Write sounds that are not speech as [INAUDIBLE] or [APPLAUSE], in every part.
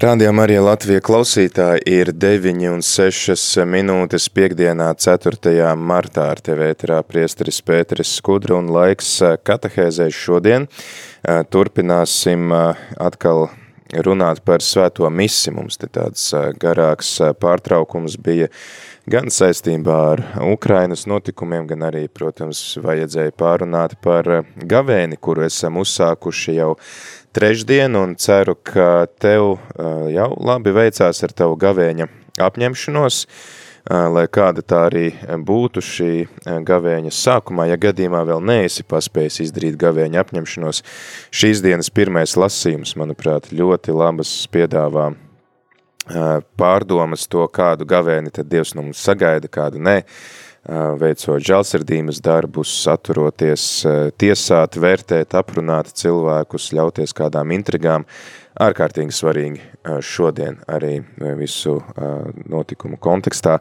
Rādījumā arī Latvija klausītāji ir 9 un 6 minūtes piekdienā 4. martā ar tevi ēterā priesteris Pēteris Skudra un laiks katehēzē šodien. Turpināsim atkal runāt par svēto misi. Mums te tāds garāks pārtraukums bija gan saistībā ar Ukrainas notikumiem, gan arī, protams, vajadzēja pārunāt par gavēni, kuru esam uzsākuši jau trešdien, un ceru, ka tev jau labi veicās ar tavu gavēņa apņemšanos, lai kāda tā arī būtu šī gavēņa sākumā, ja gadījumā vēl neesi paspējis izdarīt gavēņa apņemšanos. Šīs dienas pirmais lasījums, manuprāt, ļoti labas piedāvā pārdomas to, kādu gavēni tad Dievs no mums sagaida, kādu nē, veicot žalsirdības darbus, saturoties, tiesāt, vērtēt, aprunāt cilvēkus, ļauties kādām intrigām, ārkārtīgi svarīgi šodien arī visu notikumu kontekstā.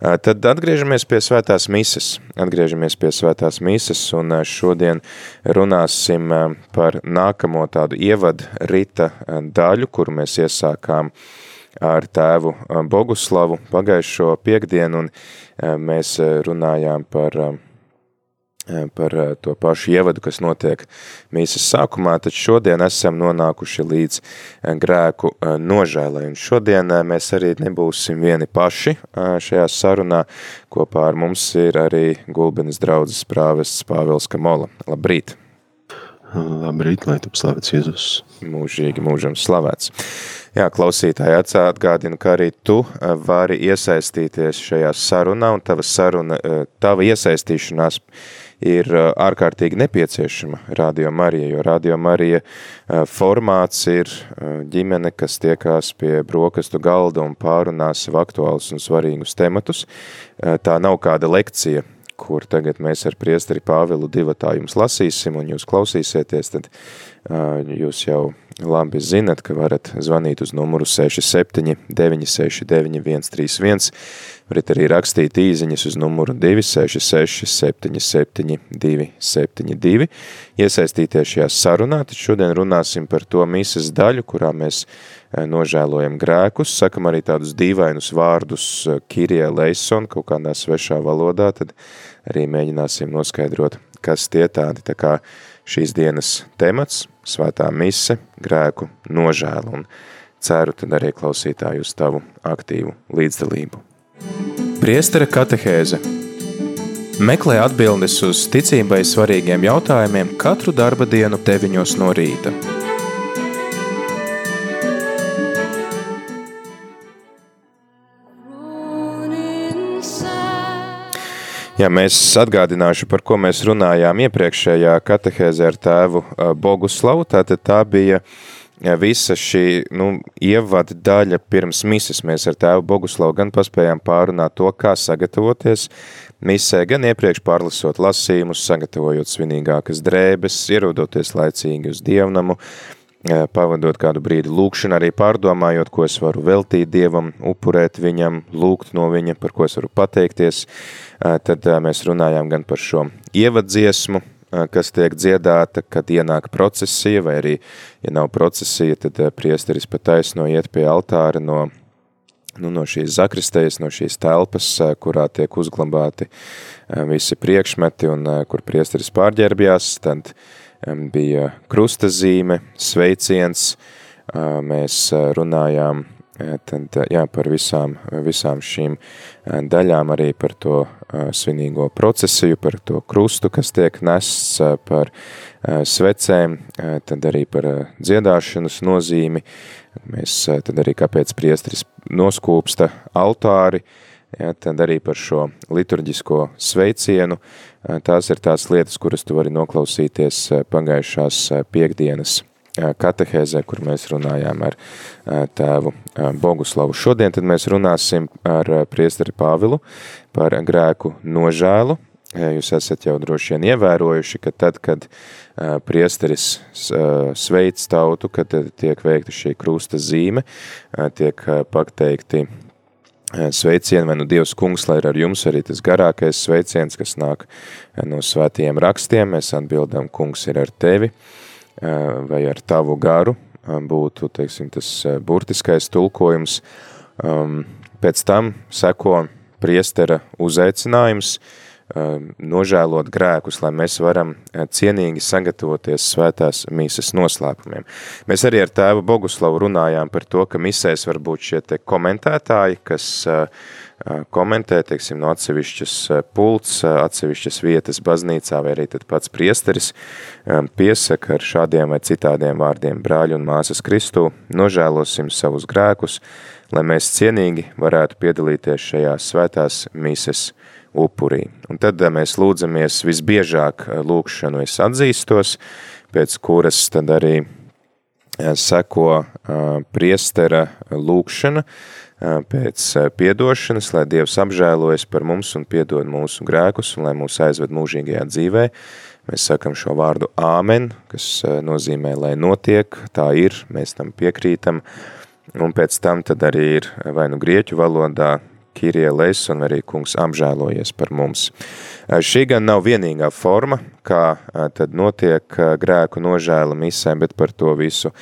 Tad atgriežamies pie svētās mises, atgriežamies pie svētās mises un šodien runāsim par nākamo tādu ievad rita daļu, kuru mēs iesākām ar tēvu Boguslavu pagājušo piekdienu un mēs runājām par par to pašu ievadu, kas notiek mīsas sākumā, tad šodien esam nonākuši līdz grēku nožēlai. Un šodien mēs arī nebūsim vieni paši šajā sarunā. Kopā ar mums ir arī Gulbenes draudzes prāvests Pāvils Kamola. Labrīt! Labrīt, lai tu slavēts Jēzus. Mūžīgi mūžam slavēts. Jā, klausītāji atgādina, ka arī tu vari iesaistīties šajā sarunā, un tava saruna, tava iesaistīšanās ir ārkārtīgi nepieciešama Radio Marija, jo Radio Marija formāts ir ģimene, kas tiekās pie brokastu galda un pārunā sev aktuālus un svarīgus tematus. Tā nav kāda lekcija, kur tagad mēs ar priesteri Pāvilu divatā jums lasīsim un jūs klausīsieties, tad jūs jau labi zinat, ka varat zvanīt uz numuru 67 969 131, varat arī rakstīt īziņas uz numuru 266 77 272, iesaistīties šajā sarunā, tad šodien runāsim par to misas daļu, kurā mēs nožēlojam grēkus, sakam arī tādus dīvainus vārdus Kirie Leison kaut kādā svešā valodā, tad arī mēģināsim noskaidrot, kas tie tādi, tā kā šīs dienas temats, svētā mise, grēku nožēlu un ceru tad arī klausītāju uz tavu aktīvu līdzdalību. Priestera katehēze Meklē atbildes uz ticībai svarīgiem jautājumiem katru darba dienu deviņos no rīta. Jā, mēs atgādināšu, par ko mēs runājām iepriekšējā katehēzē ar tēvu Boguslavu. Tātad tā bija visa šī nu, ievada daļa pirms mises. Mēs ar tēvu Boguslavu gan paspējām pārunāt to, kā sagatavoties misē, gan iepriekš pārlasot lasījumus, sagatavojot svinīgākas drēbes, ierodoties laicīgi uz dievnamu, pavadot kādu brīdi lūkšanu, arī pārdomājot, ko es varu veltīt Dievam, upurēt viņam, lūgt no viņa, par ko es varu pateikties, tad mēs runājām gan par šo ievadziesmu, kas tiek dziedāta, kad ienāk procesija, vai arī, ja nav procesija, tad priesteris pa taisno iet pie altāra no, nu, no šīs zakristējas, no šīs telpas, kurā tiek uzglabāti visi priekšmeti un kur priesteris pārģērbjās, tad bija krustazīme, sveiciens, mēs runājām tad, jā, par visām, visām šīm daļām, arī par to svinīgo procesiju, par to krustu, kas tiek nests, par svecēm, tad arī par dziedāšanas nozīmi. Mēs tad arī kāpēc priestris noskūpsta altāri, ja, tad arī par šo liturģisko sveicienu. Tās ir tās lietas, kuras tu vari noklausīties pagājušās piekdienas katehēzē, kur mēs runājām ar tēvu Boguslavu. Šodien tad mēs runāsim ar priesteri Pāvilu par grēku nožēlu. Jūs esat jau droši vien ievērojuši, ka tad, kad priesteris sveic tautu, kad tiek veikta šī krusta zīme, tiek pateikti sveicieni, vai nu Dievs kungs, lai ir ar jums arī tas garākais sveiciens, kas nāk no svētajiem rakstiem, mēs atbildam, kungs ir ar tevi, vai ar tavu garu, būtu, teiksim, tas burtiskais tulkojums. Pēc tam seko priestera uzaicinājums, nožēlot grēkus, lai mēs varam cienīgi sagatavoties svētās mīsas noslēpumiem. Mēs arī ar tēvu Boguslavu runājām par to, ka misēs var būt šie te komentētāji, kas komentē, teiksim, no atsevišķas pults, atsevišķas vietas baznīcā vai arī tad pats priesteris piesaka ar šādiem vai citādiem vārdiem brāļu un māsas Kristu, nožēlosim savus grēkus, lai mēs cienīgi varētu piedalīties šajās svētās mīsas upurī. Un tad mēs lūdzamies visbiežāk lūkšanu es atzīstos, pēc kuras tad arī seko priestera lūkšana pēc piedošanas, lai Dievs apžēlojas par mums un piedod mūsu grēkus un lai mūs aizved mūžīgajā dzīvē. Mēs sakam šo vārdu āmen, kas nozīmē, lai notiek, tā ir, mēs tam piekrītam. Un pēc tam tad arī ir vai nu grieķu valodā Kirie Leison arī kungs apžēlojies par mums. Šī gan nav vienīgā forma, kā tad notiek grēku nožēla misē, bet par to visu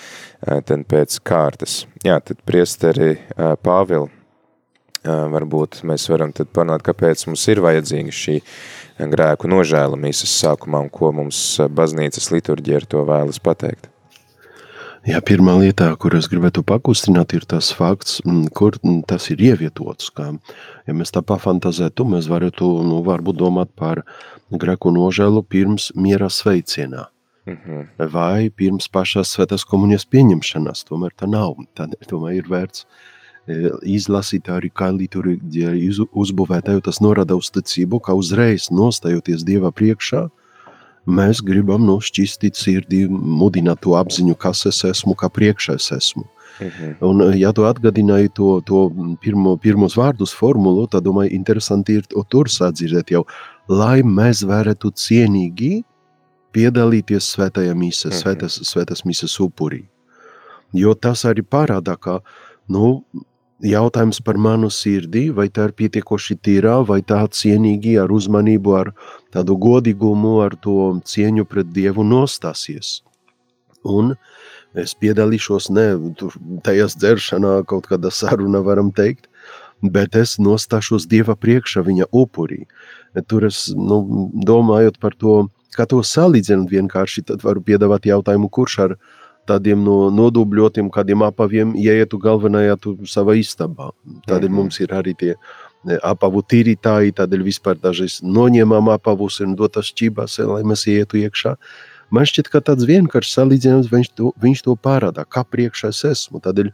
tad pēc kārtas. Jā, tad priesteri Pāvili, varbūt mēs varam tad panāt, kāpēc mums ir vajadzīga šī grēku nožēla misas sākumā un ko mums baznīcas liturģija ar to vēlas pateikt. Jā, pirmā lietā, kur es gribētu pakustināt, ir tas fakts, mm, kur mm, tas ir ievietots. Kā, ja mēs tā pafantazētu, mēs varētu, nu, varbūt domāt par greku nožēlu pirms miera sveicienā. -hmm. Vai pirms pašās svētās komunijas pieņemšanas, tomēr tā nav. Tad tomēr ir vērts e, izlasīt arī, kā liturģija uzbūvēta, jo tas norada uz ticību, ka uzreiz nostājoties Dieva priekšā, mēs gribam nu, šķistīt sirdī, mudināt to apziņu, kas es esmu, kā priekšā es esmu. Mhm. Un, ja tu atgādināji to, to pirmo, pirmos vārdus formulu, tad, domāju, interesanti ir tur sadzirdēt jau, lai mēs varētu cienīgi piedalīties svētajā mīsā, mhm. svētas, svētas mīsas upurī. Jo tas arī parāda, ka, nu, jautājums par manu sirdī, vai tā ir pietiekoši tīrā, vai tā cienīgi ar uzmanību, ar tādu godīgumu, ar to cieņu pret Dievu nostāsies. Un es piedalīšos ne tajās dzeršanā, kaut kādā sarunā varam teikt, bet es nostāšos Dieva priekšā viņa upurī. Tur es, nu, domājot par to, kā to salīdzināt vienkārši, tad varu piedāvāt jautājumu, kurš ar tādiem no nodubļotiem kādiem apaviem ieietu galvenajā tu savā istabā. Tādēļ mm -hmm. mums ir arī tie apavu tīrītāji, tādēļ vispār dažreiz noņemam apavus un dotas šķībās, lai mēs ietu iekšā. Man šķiet, ka tāds vienkāršs salīdzinājums viņš to, viņš to pārādā, kā priekšā es esmu. Tādēļ,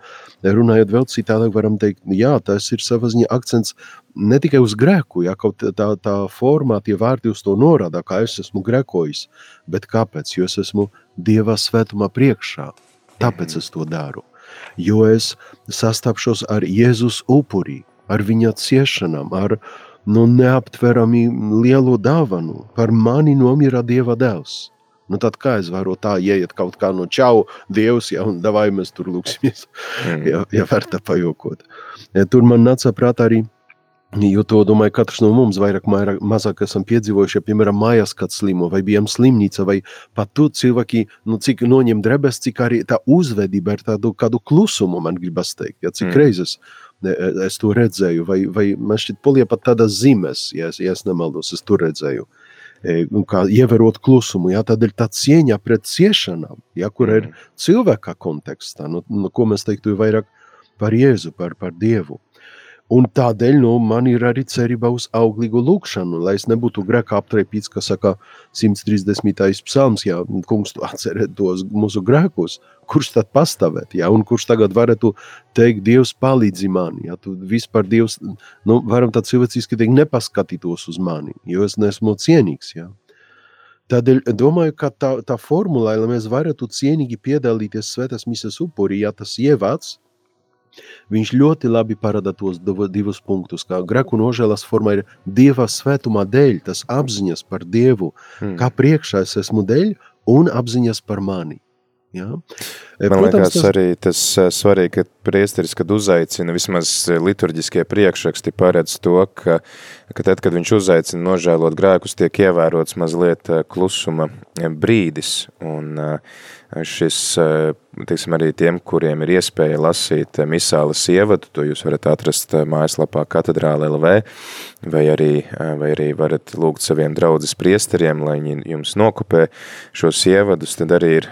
runājot vēl citādāk, varam teikt, jā, tas ir savas ziņa akcents ne tikai uz grēku, ja kaut tā, tā formā tie vārdi uz to norāda, kā es esmu grēkojis, bet kāpēc? Jo es esmu Dieva svētumā priekšā, tāpēc es to daru. Jo es sastapšos ar Jēzus upurī, ar viņa ciešanām, ar nu, neaptverami lielu dāvanu. Par mani nomira Dieva dēls. Nu, tad kā es varu tā ieiet kaut kā no čau, Dievs, ja, un davai mēs tur lūksimies, mm. ja, ja vērta pajokot. Tur man nāca prātā arī Jo to, domāju, katrs no mums vairāk, vairāk mazāk esam piedzīvojuši, ja, piemēram, mājās kāds slimo, vai bijām slimnīca, vai pat tu cilvēki, nu, cik noņem drebes, cik arī tā uzvedība ir tādu kādu klusumu, man gribas teikt, ja, cik mm. reizes es to redzēju, vai, vai man šķiet polie pat tādas zīmes, ja es, ja es nemaldos, es to redzēju. E, kā ievērot klusumu, ja, tad ir tā cieņa pret ciešanām, ja, kur ir mm. cilvēka kontekstā, nu, nu, ko mēs teiktu vairāk par Jēzu, par, par Dievu. Un tādēļ nu, man ir arī cerība uz auglīgu lūkšanu, lai es nebūtu grēkā aptraipīts, kā saka 130. psalms, ja kungs atcerēt tos mūsu grēkus, kurš tad pastāvēt, ja, un kurš tagad varētu teikt, Dievs palīdzi mani, ja, tu vispār Dievs, nu, varam tā cilvēciski teikt, nepaskatītos uz mani, jo es neesmu cienīgs, ja. Tādēļ domāju, ka tā, tā formula, lai mēs varētu cienīgi piedalīties svētās misas upurī, ja tas ievads, viņš ļoti labi parāda tos divus punktus. Kā greku nožēlas forma ir dieva svētumā dēļ, tas apziņas par dievu, hmm. kā priekšā es esmu dēļ un apziņas par mani. Ja? Man Protams, liekas, tas... arī tas svarīgi, ka priesteris, kad uzaicina, vismaz liturģiskie priekšraksti paredz to, ka, ka tad, kad viņš uzaicina nožēlot grēkus, tiek ievērots mazliet klusuma brīdis, un šis, teiksim, arī tiem, kuriem ir iespēja lasīt misālas ievadu, to jūs varat atrast mājaslapā katedrāle LV, vai arī, vai arī varat lūgt saviem draudzes priesteriem, lai viņi jums nokopē šos ievadus, tad arī ir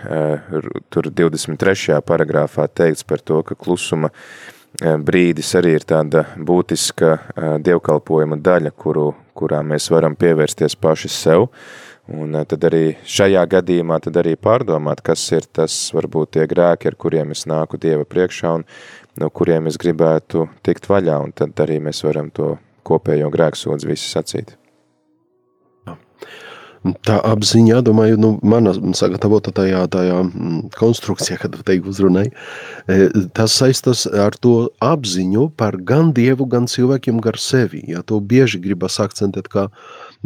tur 23. paragrāfā teikts par to, ka klusuma brīdis arī ir tāda būtiska dievkalpojuma daļa, kuru, kurā mēs varam pievērsties paši sev, Un eh, tad arī šajā gadījumā tad arī pārdomāt, kas ir tas varbūt tie grēki, ar kuriem es nāku Dieva priekšā un no kuriem es gribētu tikt vaļā, un tad arī mēs varam to kopējo grēksodzi visi sacīt. Tā apziņā, domāju, nu, mana sagatavota tajā, tajā mm, konstrukcijā, kad teiktu uzrunai, e, tas saistas ar to apziņu par gan Dievu, gan cilvēkiem gar sevi. Ja, to bieži gribas akcentēt, ka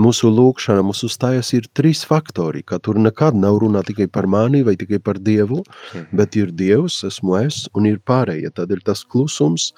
mūsu lūkšana, mūsu stājas ir trīs faktori, ka tur nekad nav runā tikai par mani vai tikai par Dievu, mhm. bet ir Dievs, esmu es un ir pārējie. Tad ir tas klusums,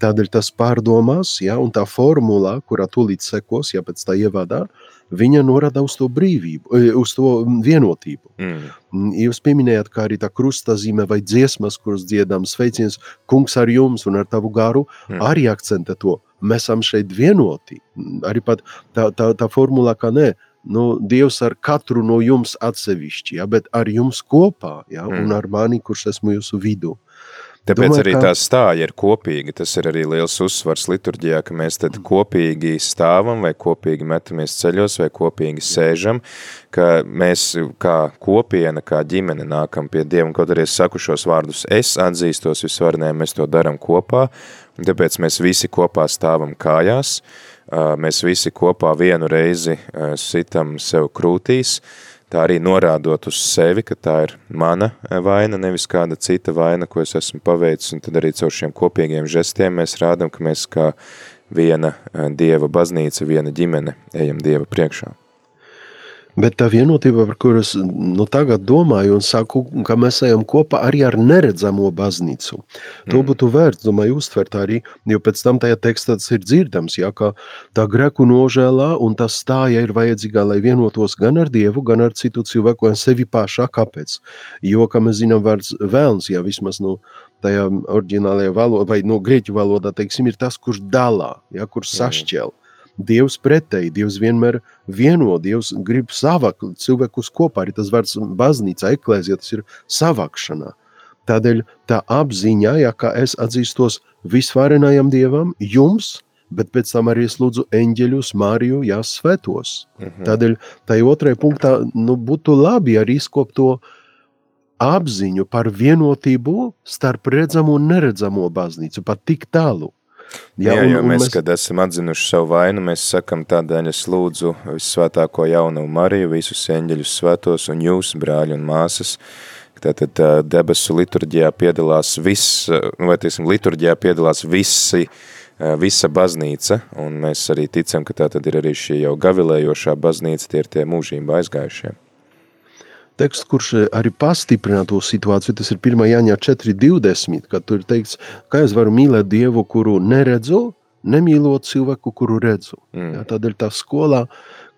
tādēļ tas pārdomās, ja, un tā formula, kurā tūlīt sekos, ja pēc tā ievadā, viņa norada uz to brīvību, e, uz to vienotību. Mm. mm. Jūs pieminējāt, kā arī tā krustazīme vai dziesmas, kuras dziedām sveiciens, kungs ar jums un ar tavu garu, mm. arī akcentē to. Mēs esam šeit vienoti. Arī pat tā, tā, tā formula, ka nē, nu, Dievs ar katru no jums atsevišķi, ja, bet ar jums kopā, ja, mm. un ar mani, kurš esmu jūsu vidū. Tāpēc Domāju, arī tā stāja ir kopīga. Tas ir arī liels uzsvars liturģijā, ka mēs tad kopīgi stāvam vai kopīgi metamies ceļos vai kopīgi sēžam, ka mēs kā kopiena, kā ģimene nākam pie Dieva, un kaut arī es saku šos vārdus, es atzīstos visvarnē, mēs to daram kopā, un tāpēc mēs visi kopā stāvam kājās, mēs visi kopā vienu reizi sitam sev krūtīs, tā arī norādot uz sevi, ka tā ir mana vaina, nevis kāda cita vaina, ko es esmu paveicis, un tad arī caur šiem kopīgiem žestiem mēs rādam, ka mēs kā viena Dieva baznīca, viena ģimene ejam Dieva priekšā. Bet tā vienotība, par kuras nu, tagad domāju, un saku, ka mēs ejam kopā arī ar neredzamo baznīcu. To mm. būtu vērts, domāju, uztvert arī, jo pēc tam tajā tekstā tas ir dzirdams, ja, ka tā greku nožēlā un tā stāja ir vajadzīgā, lai vienotos gan ar Dievu, gan ar citu cilvēku, gan sevi pašā. Kāpēc? Jo, kā mēs zinām, vārds vēlns, ja vismaz nu, tajā oriģinālajā valodā, vai no grieķu valodā, teiksim, ir tas, kurš dalā, ja, kurš sašķel. Dievs pretēji, Dievs vienmēr vieno, Dievs grib savākt cilvēkus kopā, arī tas vārds baznīca, eklēzija, tas ir savākšanā. Tādēļ tā apziņā, ja kā es atzīstos visvarenajam Dievam, jums, bet pēc tam arī es lūdzu eņģeļus, Māriju, jā, svētos. Uh mhm. -huh. Tādēļ tai otrai punktā, nu, būtu labi arī izkopt to apziņu par vienotību starp redzamo un neredzamo baznīcu, pat tik tālu. Jā, jā, jo mēs, mēs, kad esam atzinuši savu vainu, mēs sakam tādēļ es lūdzu visvētāko jaunu Mariju, visus eņģeļus svētos un jūs, brāļi un māsas, tātad debesu liturģijā piedalās viss, vai tiesim, liturģijā piedalās visi, visa baznīca, un mēs arī ticam, ka tā tad ir arī šī jau gavilējošā baznīca, tie ir tie mūžība aizgājušie teksts, kurš eh, arī pastiprina to situāciju. Tas ir 1. Jāņā 4.20, kad tur ir teikts, kā es varu mīlēt Dievu, kuru neredzu, nemīlot cilvēku, kuru redzu. Mm. Ja, tādēļ tā skolā,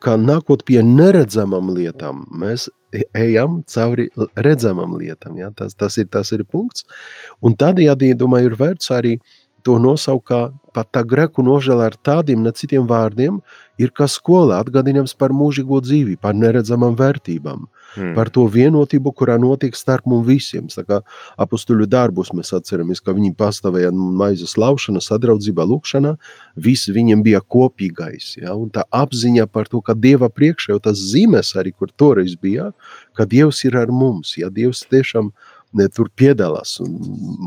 kā nākot pie neredzamam lietām, mēs e, ejam cauri redzamam lietām. Ja? Tas, tas, ir, tas ir punkts. Un tādējādi, domāju, ir vērts arī to nosaukt kā pat tā greku nožēla ar tādiem ne citiem vārdiem, ir kā skola atgādinājums par mūžīgo dzīvi, par neredzamām vērtībām. Mm hmm. par to vienotību, kurā notiek starp mums visiem. Apustuļu darbus mēs atceramies, ka viņi pastāvēja maizes laušana, sadraudzība, lūkšana, viss viņiem bija kopīgais. Ja? Un tā apziņa par to, ka Dieva priekšā jau tas zīmes arī, kur toreiz bija, ka Dievs ir ar mums, ja Dievs tiešām ne, tur piedalās un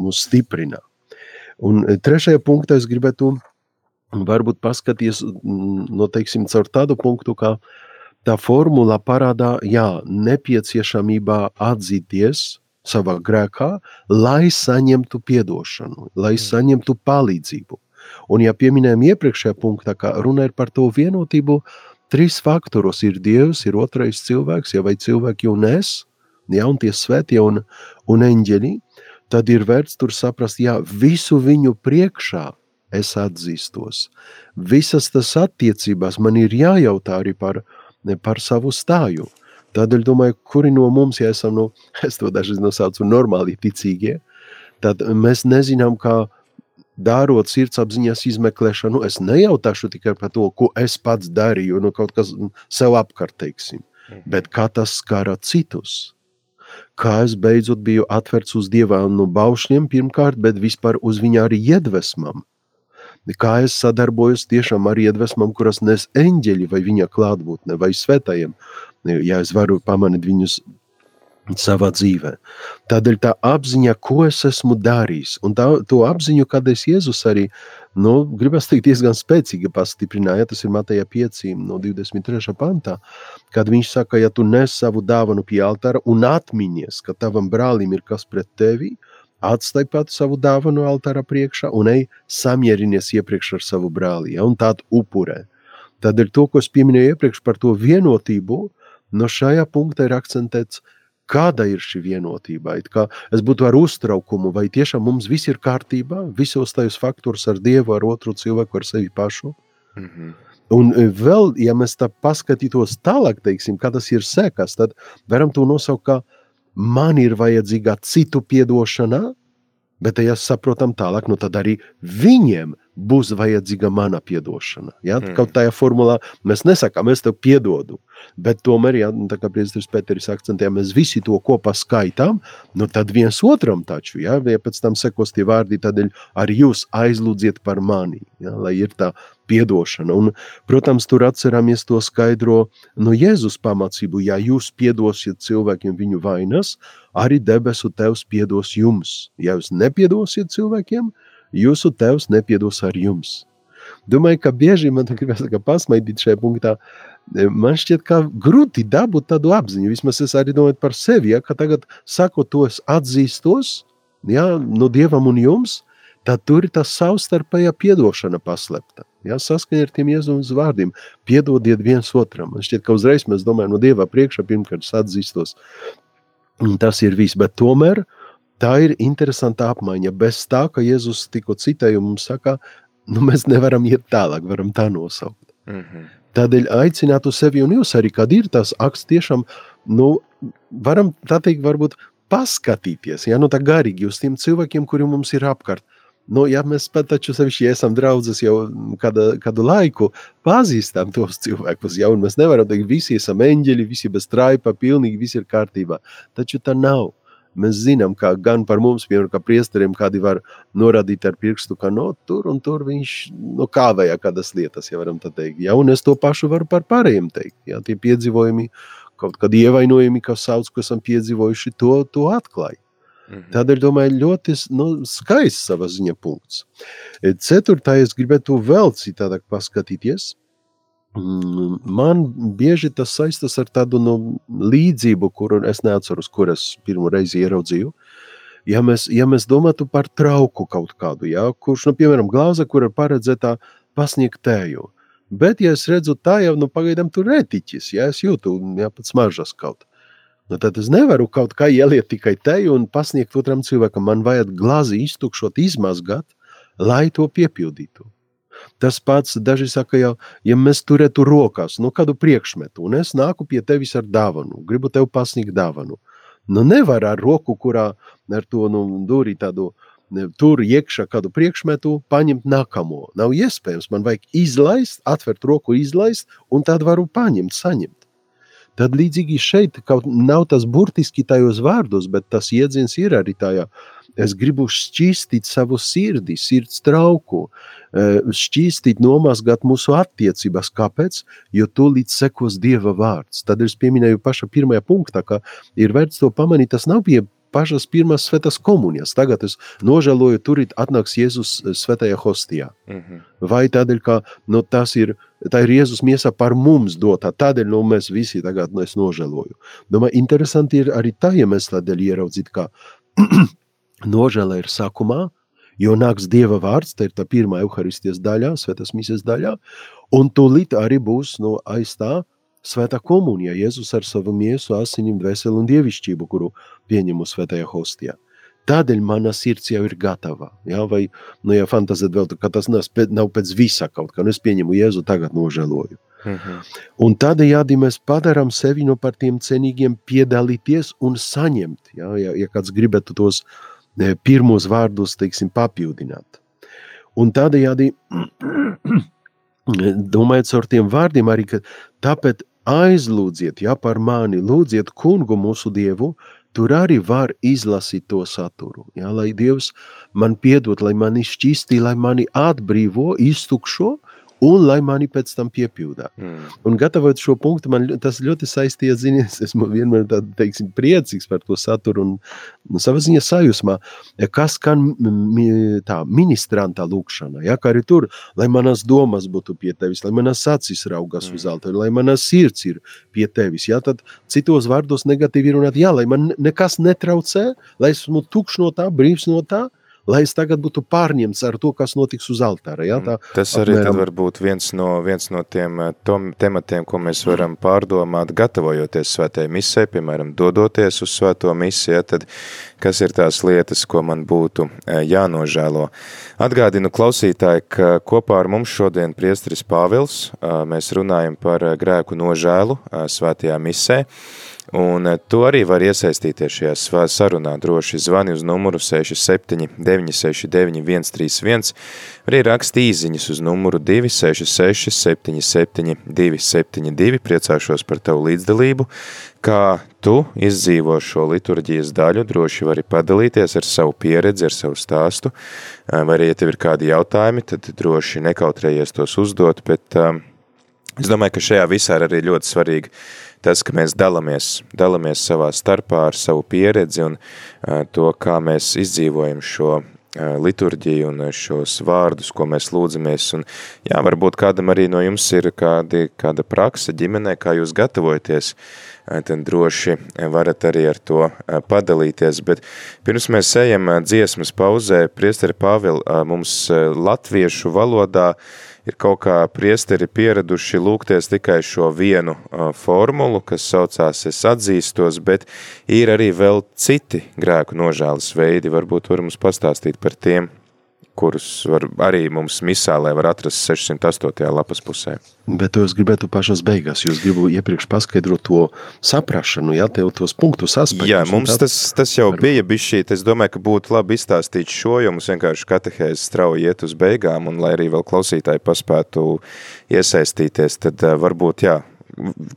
mūs stiprina. Un e, trešajā punktā es gribētu varbūt paskatīties, no teiksim, caur tādu punktu, ka uh, tā formula parādā, jā, nepieciešamībā atzīties savā grēkā, lai saņemtu piedošanu, lai saņemtu palīdzību. Un, ja pieminējām iepriekšējā punktā, ka runa ir par to vienotību, trīs faktoros ir Dievs, ir otrais cilvēks, ja vai cilvēki un es, ja, un tie svētie un, un eņģeļi, tad ir vērts tur saprast, jā, visu viņu priekšā es atzīstos. Visas tas attiecībās man ir jājautā arī par, par savu stāju. Tādēļ domāju, kuri no mums, ja esam, nu, [LAUGHS] es to dažreiz nosaucu normāli ticīgie, tad mēs nezinām, kā dārot sirdsapziņas izmeklēšanu, es nejautāšu tikai par to, ko es pats darīju, nu kaut kas sev apkārt, teiksim, mhm. bet kā tas skara citus. Kā es beidzot biju atverts uz dievām no baušļiem pirmkārt, bet vispār uz viņa arī iedvesmam. Kā es sadarbojos tiešām ar iedvesmam, kuras nes eņģeļi vai viņa klātbūtne vai svētajiem, ja es varu pamanīt viņus savā dzīvē. Tādēļ tā apziņa, ko es esmu darījis, un tā, to apziņu, kādreiz Jēzus arī, nu, gribas teikt, diezgan spēcīgi pastiprināja, tas ir Mateja 5 no 23. pantā, kad viņš saka, ja tu nes savu dāvanu pie altāra un atminies, ka tavam brālim ir kas pret tevi, atstāj pat savu dāvanu altāra priekšā un ej samierinies iepriekš ar savu brāli, ja, un tādu upurē. Tādēļ to, ko es pieminēju iepriekš par to vienotību, no šajā punkta ir akcentēts – kāda ir šī vienotība. Es būtu ar uztraukumu, vai tiešām mums viss ir kārtībā, visos tajos faktoros ar Dievu, ar otru cilvēku, ar sevi pašu. Mm -hmm. Un e, vēl, ja mēs tā paskatītos tālāk, teiksim, kā tas ir sekas, tad varam to nosaukt, ka man ir vajadzīga citu piedošana, bet ja saprotam tālāk, nu tad arī viņiem būs vajadzīga mana piedošana. Ja? Mm. Kaut tajā formulā mēs nesakām, es tev piedodu, bet tomēr, ja, nu, tā kā Priesteris Pēteris akcentē, mēs visi to kopā skaitām, nu tad viens otram taču, ja, ja pēc tam sekos tie vārdi, tādēļ arī jūs aizlūdziet par mani, ja, lai ir tā piedošana. Un, protams, tur atceramies to skaidro no Jēzus pamācību, ja jūs piedosiet cilvēkiem viņu vainas, arī debesu tevs piedos jums. Ja jūs nepiedosiet cilvēkiem, jūsu tevs nepiedos ar jums. Domāju, ka bieži man gribas pasmaidīt šajā punktā. Man šķiet, ka grūti dabūt tādu apziņu. Vismaz es arī domāju par sevi, ja, ka tagad sakot to es atzīstos ja, no Dievam un jums, tad tur ir tā savstarpējā piedošana paslēpta. Ja, saskaņā ar tiem Jēzus vārdiem, piedodiet viens otram. Man šķiet, ka uzreiz mēs domājam no Dieva priekšā, pirmkārt, atzīstos. Un tas ir viss, bet tomēr uh, Tā ir interesanta apmaiņa. Bez tā, ka Jēzus tikko citēja mums saka, nu mēs nevaram iet tālāk, varam tā nosaukt. Mm -hmm. Tādēļ aicinātu sevi un jūs arī, kad ir tas akts tiešām, nu, varam tā teikt, varbūt paskatīties, ja, nu tā garīgi uz tiem cilvēkiem, kuri mums ir apkārt. Nu, ja mēs pat taču sevišķi esam draudzes jau kāda, kādu laiku, pazīstam tos cilvēkus, ja, un mēs nevaram teikt, visi esam eņģeļi, visi bez traipa, pilnīgi viss ir kārtībā. Taču tā nav. Mēs zinām, ka gan par mums, piemēram, kā priesteriem, kādi var norādīt ar pirkstu, ka no, tur un tur viņš no kāvēja kādas lietas, ja varam tā teikt. Ja, un es to pašu varu par pārējiem teikt. Ja, tie piedzīvojumi, kaut kad ievainojumi, kas sauc, ko esam piedzīvojuši, to, to atklāja. Mhm. Tādēļ, domāju, ļoti nu, skaists savā ziņā punkts. Ceturtais, gribētu vēl citādāk paskatīties – Mm, man bieži tas saistās ar tādu nu, līdzību, kuru es neatceros, kur es pirmo reizi ieraudzīju. Ja mēs, ja mēs domātu par trauku kaut kādu, ja, kurš, nu, piemēram, glāze, kur ir paredzēta pasniegt tēju, bet, ja es redzu tā jau, nu, pagaidām tur retiķis, ja es jūtu, ja pat smaržas kaut, nu, tad es nevaru kaut kā ieliet tikai teju un pasniegt otram cilvēkam. Man vajag glāzi iztukšot, izmazgāt, lai to piepildītu. Tas pats daži saka, jau, ja mēs turētu rokās nu, kādu priekšmetu, un es nāku pie tevis ar dāvanu, gribu tev pasniegt dāvanu. Nu, nevar ar roku, kurā ar to nu, dūri tādu tur iekšā kādu priekšmetu, paņemt nākamo. Nav iespējams. Man vajag izlaist, atvērt roku, izlaist, un tad varu paņemt, saņemt. Tad līdzīgi šeit kaut nav tas burtiski tajos vārdos, bet tas iedziens ir arī tajā Es gribu šķīstīt savu sirdi, sirds trauku, e, šķīstīt, nomazgāt mūsu attiecības. Kāpēc? Jo tūlīt sekos Dieva vārds. Tad es pieminēju paša pirmajā punktā, ka ir vērts to pamanīt. Tas nav pie pašas pirmās svētās komunijas. Tagad es nožēloju, tur atnāks Jēzus svētajā hostijā. Mm -hmm. Vai tādēļ, ka nu, tas ir, tā ir Jēzus miesa par mums dotā, tādēļ nu, mēs visi tagad nu, nožēloju. Domāju, interesanti ir arī tā iemesla dēļ ieraudzīt, ka [CLEARS THROAT] nožēla ir sākumā, jo nāks Dieva vārds, tā ir tā pirmā euharistijas daļā, svētās misijas daļā, un tūlīt arī būs nu, aiz tā, Svētā komunija, Jēzus ar savu miesu, asinīm, dvēseli un dievišķību, kuru pieņemu svētajā hostijā. Tādēļ mana sirds jau ir gatava. Ja? Vai, nu, ja fantazēt vēl, ka tas nav, nav pēc visa kaut kā, nu es pieņemu Jēzu, tagad nožēloju. Uh mhm. -huh. Un tādējādi mēs padarām sevi no par tiem cenīgiem piedalīties un saņemt, ja, ja, ja kāds gribētu tos ne, pirmos vārdus, teiksim, papildināt. Un tādējādi, [CLEARS THROAT] domājot ar tiem vārdiem arī, tāpēc aizlūdziet, ja par mani lūdziet kungu mūsu dievu, tur arī var izlasīt to saturu. Ja, lai Dievs man piedod, lai mani šķistī, lai mani atbrīvo, iztukšo, un lai mani pēc tam piepildā. Mm. Un gatavot šo punktu, man tas ļoti saistīja, zinies, esmu vienmēr tād, teiksim, priecīgs par to saturu un, un savā ziņā sajūsmā, kas skan tā ministranta lūkšana, ja, kā arī tur, lai manas domas būtu pie tevis, lai manas acis raugas mm. uz altāru, lai manas sirds ir pie tevis, ja, tad citos vārdos negatīvi runāt, jā, lai man nekas netraucē, lai esmu tukšs no tā, brīvs no tā, lai es tagad būtu pārņemts ar to, kas notiks uz altāra. Ja? Tā, Tas arī apmēram... var būt viens no, viens no tiem eh, tom, tematiem, ko mēs varam pārdomāt, gatavojoties svētajai misē, piemēram, dodoties uz svēto misiju, ja? tad kas ir tās lietas, ko man būtu eh, jānožēlo. Atgādinu klausītāji, ka kopā ar mums šodien priestris Pāvils, eh, mēs runājam par grēku nožēlu svētajā misē, Un eh, tu arī var iesaistīties šajā sarunā. Droši zvani uz numuru 67 969 131, arī raksti īziņas uz numuru 266 77 272, priecāšos par tavu līdzdalību, kā tu izdzīvo šo liturģijas daļu, droši vari padalīties ar savu pieredzi, ar savu stāstu, eh, vai arī, ja tev ir kādi jautājumi, tad droši nekautrējies tos uzdot, bet um, es domāju, ka šajā visā ir arī ļoti svarīgi tas, ka mēs dalamies, dalamies savā starpā ar savu pieredzi un to, kā mēs izdzīvojam šo liturģiju un šos vārdus, ko mēs lūdzamies. Un, jā, varbūt kādam arī no jums ir kādi, kāda praksa ģimenē, kā jūs gatavojaties, tad droši varat arī ar to padalīties. Bet pirms mēs ejam dziesmas pauzē, priesteri Pāvil mums latviešu valodā ir kaut kā priesteri pieraduši lūgties tikai šo vienu uh, formulu, kas saucās es atzīstos, bet ir arī vēl citi grēku nožēlas veidi, varbūt var mums pastāstīt par tiem kurus var arī mums misālē var atrast 608. lapas pusē. Bet to es gribētu pašas beigās, jūs gribu iepriekš paskaidrot to saprašanu, jā, tev tos punktus aspektus. Jā, mums tā... tas, tas jau bija bišķīt, es domāju, ka būtu labi izstāstīt šo, jo mums vienkārši katehēzi strauji iet uz beigām, un lai arī vēl klausītāji paspētu iesaistīties, tad varbūt, jā,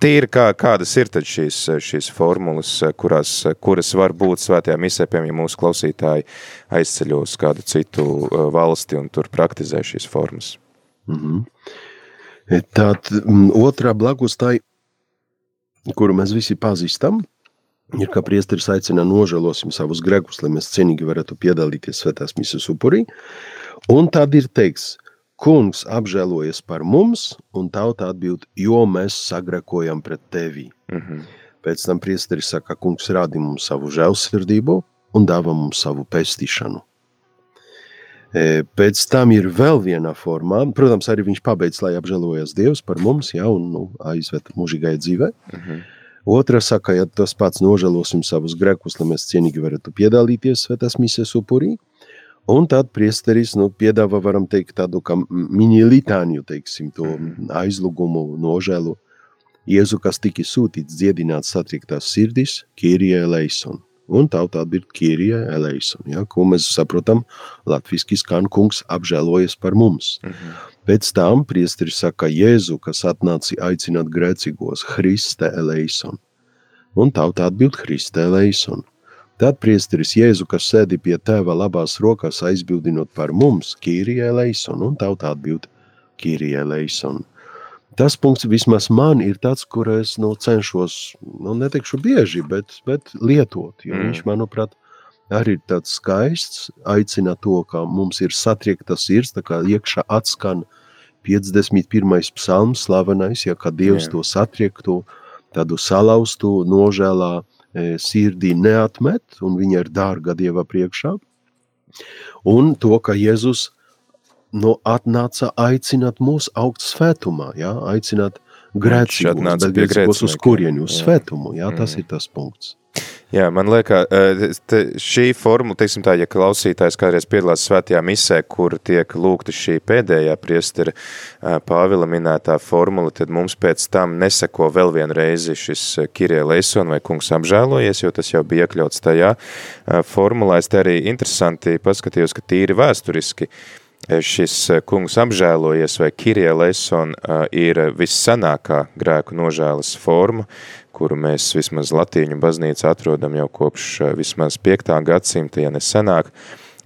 tīri kā, kādas ir šīs, šīs formulas, kurās, kuras var būt svētajā misē, piemēram, ja mūsu klausītāji aizceļo uz kādu citu uh, valsti un tur praktizē šīs formas? Mm -hmm. Tātad otrā blakus tai, kuru mēs visi pazīstam, ir, ka priesteris aicina nožēlosim savus grekus, lai mēs cienīgi varētu piedalīties svētās misas upurī. Un tad ir teiks – Kungs apžēlojas par mums, un tauta atbild, jo mēs sagrekojam pret tevi. Mm -hmm. Pēc tam priesteris saka, kungs rādi mums savu žēlsirdību un dāvā mums savu pestīšanu. E, pēc tam ir vēl viena formā, protams, arī viņš pabeidz, lai apžēlojas Dievs par mums, ja, un nu, aizved mūžīgai dzīvē. Mm -hmm. Otra saka, ja tas pats nožēlosim savus grekus, lai mēs cienīgi varētu piedalīties svētās misijas upurī, Un tad priesteris nu, piedāvā, varam teikt, tādu kā mini litāņu, teiksim, to mhm. aizlūgumu, nožēlu. Jēzu, kas tika sūtīts dziedināt satriktās sirdis, Kīrijai Leison. Un tauta atbild Kīrijai Leison, ja, ko mēs saprotam, latviski skan kungs apžēlojas par mums. Uh mhm. -huh. Pēc tam priesteris saka Jēzu, kas atnāca aicināt grēcīgos, Kriste Leison. Un tauta atbild Kriste Leison. Tad priesteris Jēzu, kas sēdi pie tēva labās rokās, aizbildinot par mums, Kīrijai Leison, un tautā atbild Kīrijai Leison. Tas punkts vismaz man ir tāds, kur es nu, cenšos, nu, neteikšu bieži, bet, bet lietot, jo mm. viņš, manuprāt, arī ir tāds skaists, aicina to, ka mums ir satriekta sirds, tā kā iekšā atskan 51. psalms slavenais, ja, ka Dievs Jā. to satriektu, tādu salauztu, nožēlā e, sirdī neatmet, un viņa ir dārga Dieva priekšā. Un to, ka Jēzus no atnāca aicināt mūs augt svētumā, ja, aicināt grēcīgos, bet grēcīgos uz kurieņu, uz svētumu, ja, tas mm. ir tas punkts. Jā, man liekas, e, šī formula, teiksim tā, ja klausītājs kādreiz piedalās svētajā misē, kur tiek lūgta šī pēdējā priestera e, Pāvila minētā formula, tad mums pēc tam neseko vēl vienu reizi šis Kirie Leison vai kungs apžēlojies, jo tas jau bija iekļauts tajā formulā. Es te arī interesanti paskatījos, ka tīri vēsturiski šis kungs apžēlojies vai Kirie Leison ir vissanākā grēku nožēlas forma, kuru mēs vismaz latīņu baznīca atrodam jau kopš eh, vismaz 5. gadsimta, ja nesenāk,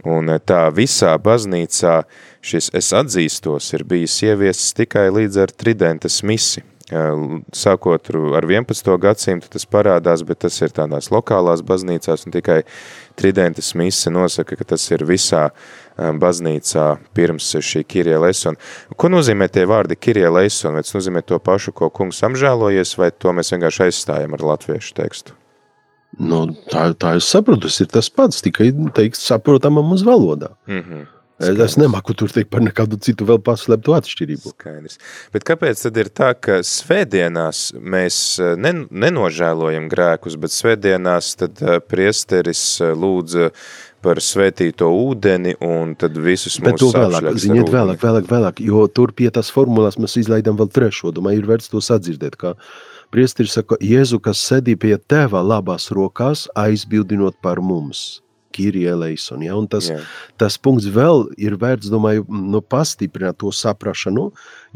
un eh, tā visā baznīcā šis es atzīstos ir bijis ieviesis tikai līdz ar tridentes misi. Sākot ar 11. gadsimtu tas parādās, bet tas ir tādās lokālās baznīcās, un tikai tridentes mise nosaka, ka tas ir visā uh, baznīcā pirms šī Kirie Leison. Ko nozīmē tie vārdi Kirie Leison? Vai tas nozīmē to pašu, ko kungs apžēlojies, vai to mēs vienkārši aizstājam ar latviešu tekstu? Nu, tā, tā es saprotu, tas ir tas pats, tikai teikt saprotamam uz valodā. Mm -hmm. Skaidrs. Es nemaku tur teikt par nekādu citu vēl paslēptu atšķirību. Skaidrs. Bet kāpēc tad ir tā, ka svētdienās mēs uh, nenožēlojam grēkus, bet svētdienās tad uh, priesteris uh, lūdza par svētīto ūdeni un tad visus Bet mūsu vēlāk, ziniet, vēlāk, vēlāk, vēlāk, jo tur pie tās formulās mēs izlaidām vēl trešo, domāju, ir vērts to sadzirdēt, kā priesteris saka, Jēzu, kas sedī pie teva labās rokās, aizbildinot par mums. Kirija Eleison, ja, un tas, yeah. tas punkts vēl ir vērts, domāju, nu, pastiprināt to saprašanu,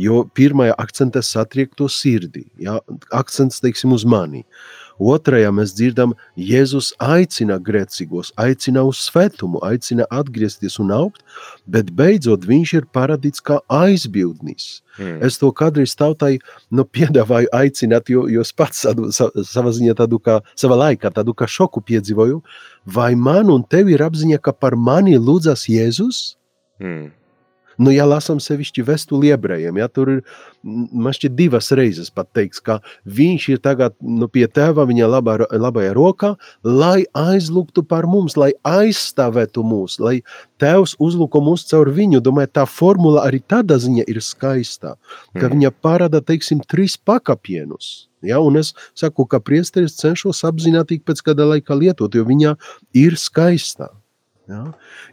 jo pirmajā akcentā satriek to sirdi, ja, akcents, teiksim, uz mani. Uh, Otrajā mēs dzirdam, Jēzus aicina grēcīgos, aicina uz svētumu, aicina atgriezties un augt, bet beidzot viņš ir paradīts kā aizbildnis. Hmm. Es to kādreiz tautai nu, piedāvāju aicināt, jo, jo es pats tādu, savā ziņā tādu kā, savā laikā tādu kā šoku piedzīvoju, vai man un tev ir apziņa, ka par mani lūdzas Jēzus? Hmm. Nu, ja lasām sevišķi vēstuli ebrejiem, ja, tur ir, man šķiet, divas reizes pat teiks, ka viņš ir tagad nu, pie tēva viņa labā, labajā rokā, lai aizlūgtu par mums, lai aizstāvētu mūs, lai tēvs uzlūko mūs caur viņu. Domāju, tā formula arī tādā ziņa ir skaistā, ka mm. viņa parāda, teiksim, trīs pakapienus. Ja, un es saku, ka priesteris cenšos apzināti pēc kāda laika lietot, jo viņa ir skaistā. Ja?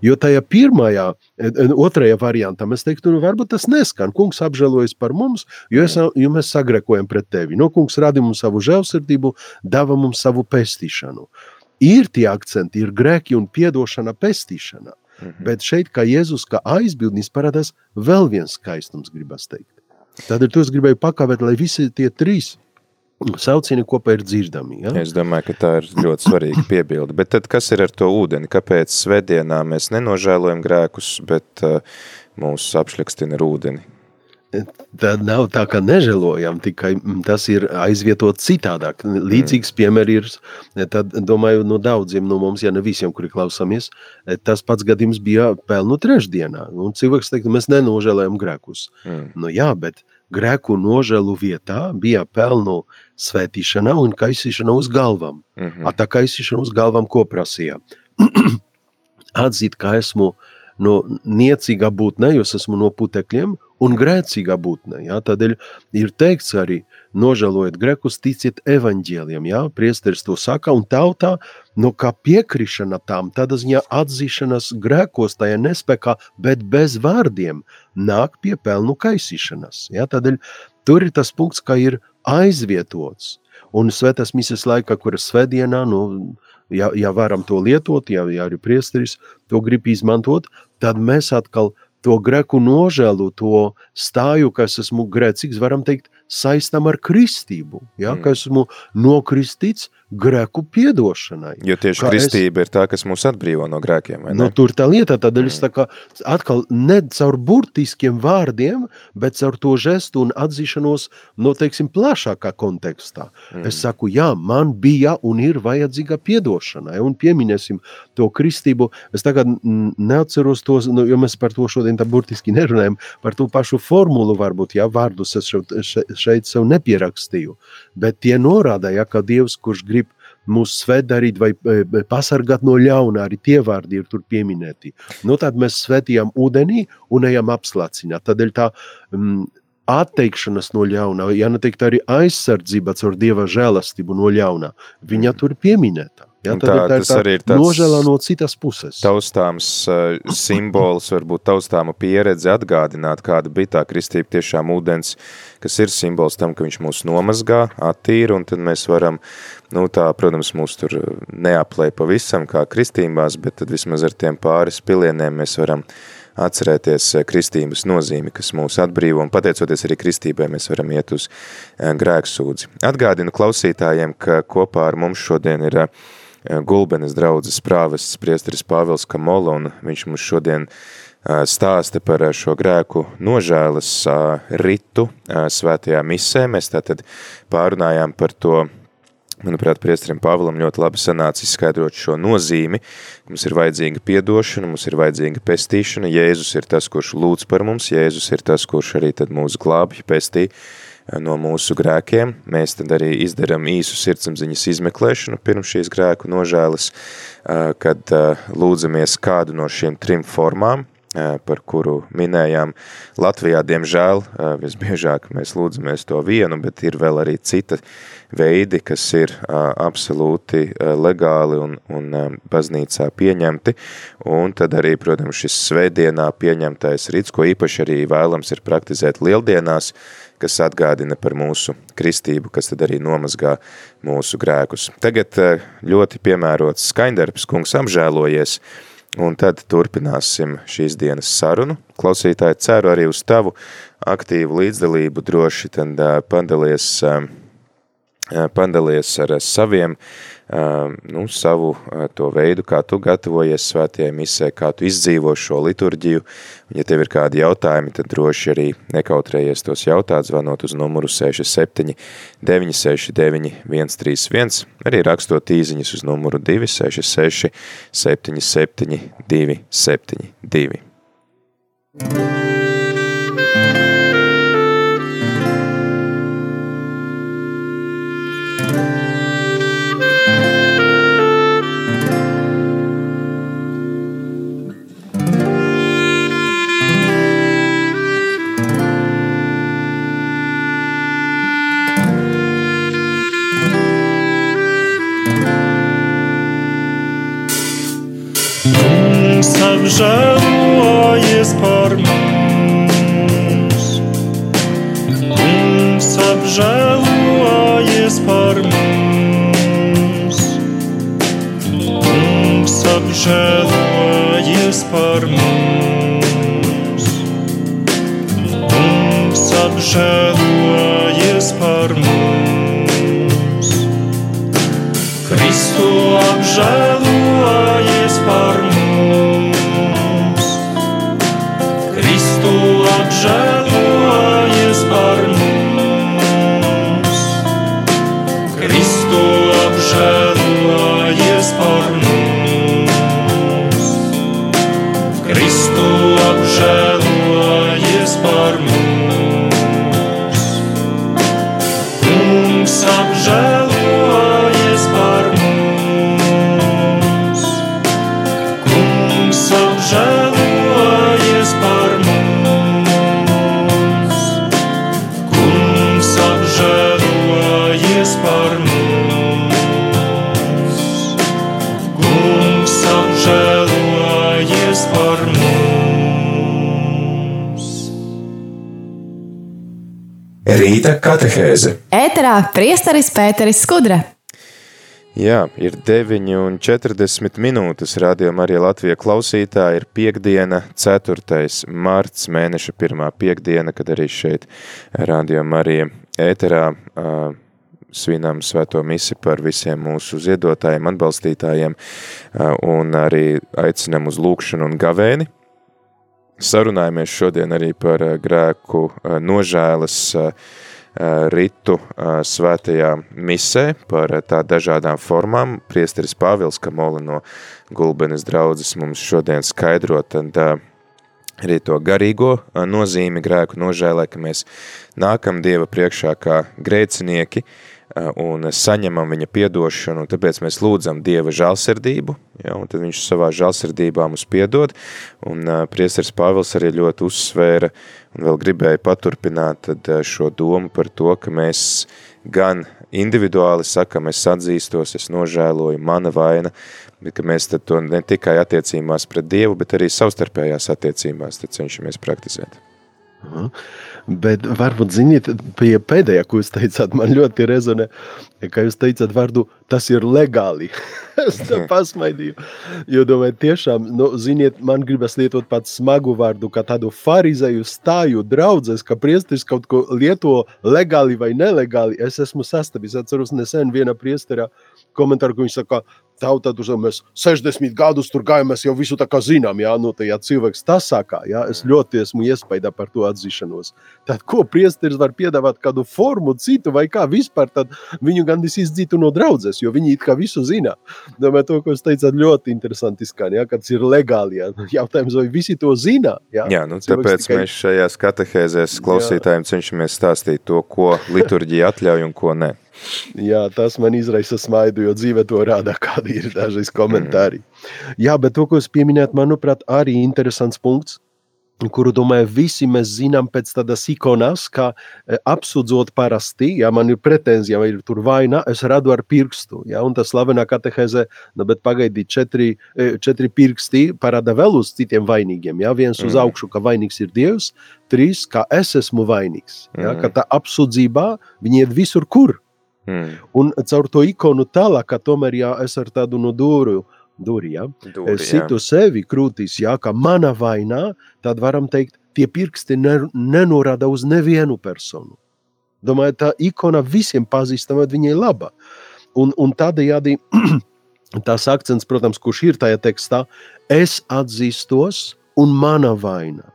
Jo tajā pirmajā, e, e, otrajā variantā mēs teiktu, nu, varbūt tas neskan. Kungs apžēlojas par mums, jo, es, jo mēs sagrekojam pret tevi. No kungs rada mums savu žēlsirdību, dāvā mums savu pestīšanu. Ir tie akcenti, ir grēki un piedošana, pestīšana. Mhm. Bet šeit, kā Jēzus, kā aizbildnis, parādās vēl viens skaistums, gribas teikt. Tad ir to es gribēju pakavēt, lai visi tie trīs saucieni kopā ir dzirdami. Ja? Es domāju, ka tā ir ļoti svarīga piebilde. Bet tad kas ir ar to ūdeni? Kāpēc svētdienā mēs nenožēlojam grēkus, bet uh, mūs apšļakstina ar ūdeni? Tad nav tā, ka nežēlojam, tikai tas ir aizvietot citādāk. Līdzīgs mm. piemērs ir, tad, domāju, no daudziem no mums, ja ne visiem, kuri klausāmies, tas pats gadījums bija pelnu trešdienā. Un cilvēks teikt, mēs nenožēlējam grēkus. Mm. Nu jā, bet grēku nožēlu vietā bija pelnu svētīšana un kaisīšana uz galvām. Mm -hmm. A tā kaisīšana uz galvām ko prasīja? [CLEARS THROAT] Atzīt, ka esmu no niecīgā būtnē, jo es esmu no putekļiem, un grēcīgā būtnē. Ja? Tādēļ ir teikts arī, nožēlojiet grekus, ticiet evaņģēliem. Ja? Priesteris to saka, un tautā, no kā piekrišana tām, tādā ziņā atzīšanas grēkos tajā nespēkā, bet bez vārdiem nāk pie pelnu kaisīšanas. Ja? Tādēļ tur ir tas punkts, ka ir aizvietots. Un svētās misijas laikā, kuras svētdienā, nu, ja, ja varam to lietot, ja, ja arī priesteris to grib izmantot, tad mēs atkal to greku nožēlu, to stāju, ka es esmu grēcīgs, varam teikt, saistam ar kristību. Ja? Mm. Ka esmu nokristīts, greku piedošanai. Jo tieši kristība es... ir tā, kas mūs atbrīvo no grēkiem? Nu, tur tā lieta, tādēļ es tā kā atkal ne caur burtiskiem vārdiem, bet caur to žestu un atzīšanos, no, teiksim, plašākā kontekstā. Mm. Es saku, jā, man bija un ir vajadzīga piedošanai, un pieminēsim to kristību. Es tagad neatceros tos, nu, jo mēs par to šodien tā burtiski nerunājam, par to pašu formulu varbūt, jā, vārdus es šeit, šeit sev nepierakstīju, bet tie norāda, ja, ka Dievs, kurš grib mūs svētdarīt vai e, pasargāt no ļauna, arī tie vārdi ir tur pieminēti. Nu, tad mēs svētījām ūdenī un ejam apslāciņā. Tādēļ tā mm, atteikšanas no ļauna, ja neteikt arī aizsardzība caur Dieva žēlastību no ļauna, viņa mm. tur pieminēta. Ja, tā, tā, tas tā arī ir tāds nožēlā no citas puses. Taustāms uh, simbols, varbūt taustāma pieredze atgādināt, kāda bija tā kristība tiešām ūdens, kas ir simbols tam, ka viņš mūs nomazgā, attīra, un tad mēs varam, nu tā, protams, mūs tur neaplēj pavisam kā kristībās, bet tad vismaz ar tiem pāris pilieniem mēs varam atcerēties eh, kristības nozīmi, kas mūs atbrīvo, un pateicoties arī kristībai, mēs varam iet uz eh, grēksūdzi. Atgādinu klausītājiem, ka kopā ar mums šodien ir Eh, Gulbenes draudzes prāvests priesteris Pāvils Kamola, un viņš mums šodien stāsta par šo grēku nožēlas ritu svētajā misē. Mēs tātad pārunājām par to, manuprāt, priesterim Pāvilam ļoti labi sanāca izskaidrot šo nozīmi. Mums ir vajadzīga piedošana, mums ir vajadzīga pestīšana. Jēzus ir tas, kurš lūdz par mums, Jēzus ir tas, kurš arī tad mūsu glābj pestī no mūsu grēkiem. Mēs tad arī izdaram īsu sirdsapziņas izmeklēšanu pirms šīs grēku nožēlas, kad lūdzamies kādu no šiem trim formām, par kuru minējām. Latvijā, diemžēl, visbiežāk mēs lūdzamies to vienu, bet ir vēl arī cita veidi, kas ir absolūti legāli un, un baznīcā pieņemti. Un tad arī, protams, šis svētdienā pieņemtais rīts, ko īpaši arī vēlams ir praktizēt lieldienās, kas atgādina par mūsu kristību, kas tad arī nomazgā mūsu grēkus. Tagad ļoti piemērots skaņdarbs, kungs apžēlojies, un tad turpināsim šīs dienas sarunu. Klausītāji, ceru arī uz tavu aktīvu līdzdalību, droši tad eh, padalies, eh, padalies ar saviem uh, nu, savu to veidu, kā tu gatavojies svētajai misē, kā tu izdzīvo šo liturģiju. Un, ja tev ir kādi jautājumi, tad droši arī nekautrējies tos jautāt, zvanot uz numuru 67 969 131, arī rakstot īziņas uz numuru 266 77 272. Apžēlojies katehēze. Ēterā priesteris Pēteris Skudra. Jā, ir 9,40 minūtes. Radījumā arī Latvijas klausītāji ir piekdiena, 4. marts, mēneša pirmā piekdiena, kad arī šeit radījumā arī ēterā svinām svēto misi par visiem mūsu ziedotājiem, atbalstītājiem un arī aicinam uz lūkšanu un gavēni. Sarunājamies šodien arī par grēku nožēlas ritu svētajā misē, par tā dažādām formām. Priesteris Pāvils Kamola no Gulbenes draudzes mums šodien skaidro, tad arī to garīgo nozīmi grēku nožēlē, ka mēs nākam Dieva priekšā kā grēcinieki, un saņemam viņa piedošanu, tāpēc mēs lūdzam Dieva žālsirdību, ja, un tad viņš savā žālsirdībā mums piedod, un uh, priesteris Pāvils arī ļoti uzsvēra, un vēl gribēja paturpināt tad, uh, šo domu par to, ka mēs gan individuāli sakam, es atzīstos, es nožēloju, mana vaina, bet ka mēs tad to ne tikai attiecībās pret Dievu, bet arī savstarpējās attiecībās tad cenšamies praktizēt. Aha. Bet varbūt, ziniet, pie pēdējā, ko jūs teicāt, man ļoti rezonē, ka jūs teicāt vārdu, tas ir legāli. [LAUGHS] es tā pasmaidīju, jo domāju, tiešām, nu, ziniet, man gribas lietot pat smagu vārdu, kā tādu farizēju stāju draudzes, ka priesteris kaut ko lieto legāli vai nelegāli. Es esmu sastabis, atceros nesen viena priestera komentāru, ka viņš saka, tauta, tur mēs 60 gadus tur gājām, mēs jau visu tā kā zinām, jā, nu, tā, ja cilvēks tas saka, jā, es ļoti esmu iespaidā par to atzīšanos. Tad, ko priesteris var piedāvāt kādu formu, citu vai kā vispār, tad viņu gandrīz izdzītu no draudzes, jo viņi it kā visu zina. Domāju, to, ko jūs teicāt, ļoti interesanti skan, jā, kad ir legāli, jā. Jautājums, vai visi to zina? Jā, jā nu, tāpēc tikai... mēs šajās katehēzēs klausītājiem cenšamies stāstīt to, ko liturģija atļauj un ko ne. Jā, tas man izraisa smaidu, jo dzīve to rāda, [LAUGHS] kādi ir dažreiz komentāri. Jā, bet to, ko jūs pieminējāt, manuprāt, arī interesants punkts, kuru, domāju, visi mēs zinām pēc tādas ikonas, kā e, apsūdzot parasti, ja man ir pretenzija vai ir tur vaina, es radu ar pirkstu, ja, un tas slavenā katehēze, nu, bet pagaidīt četri, e, četri pirksti parāda vēl uz citiem vainīgiem, ja, viens mm. uz augšu, ka vainīgs ir Dievs, trīs, ka es esmu vainīgs, ja, mm. ka tā apsūdzībā viņi iet visur, kur, Mm. Un caur to ikonu tālāk, ka tomēr jā, es ar tādu no dūru, dūri, ja, Dūri, situ jā. sevi krūtīs, jā, ka mana vainā, tad varam teikt, tie pirksti ne, nenorāda uz nevienu personu. Domāju, tā ikona visiem pazīstama, viņa ir laba. Un, un tādējādi [CLEARS THROAT] tās akcents, protams, kurš ir tajā tekstā, es atzīstos un mana vaina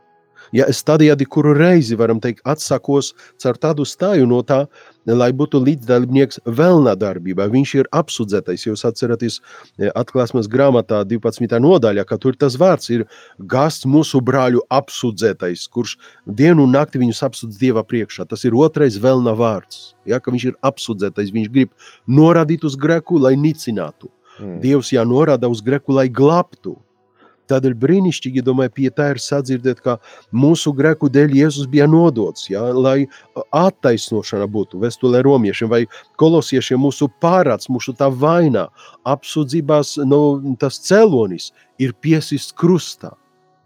ja es tādējādi kuru reizi, varam teikt, atsakos caur tādu stāju no tā, lai būtu līdzdalībnieks vēlnā darbībā. Viņš ir apsūdzētais. Jūs atceraties e, atklāsmes grāmatā 12. nodaļā, ka tur tas vārds ir gasts mūsu brāļu apsūdzētais, kurš dienu un nakti viņus apsūdz Dieva priekšā. Tas ir otrais vēlnā vārds. Ja, ka viņš ir apsūdzētais, viņš grib norādīt uz greku, lai nicinātu. Mm. Dievs jānorāda uz greku, lai glābtu. Tādēļ brīnišķīgi, domāju, pie tā ir sadzirdēt, ka mūsu greku dēļ Jēzus bija nodots, ja, lai attaisnošana būtu vēstulē romiešiem vai kolosiešiem mūsu pārāds, mūsu tā vainā, apsūdzībās, nu, tas celonis ir piesists krustā.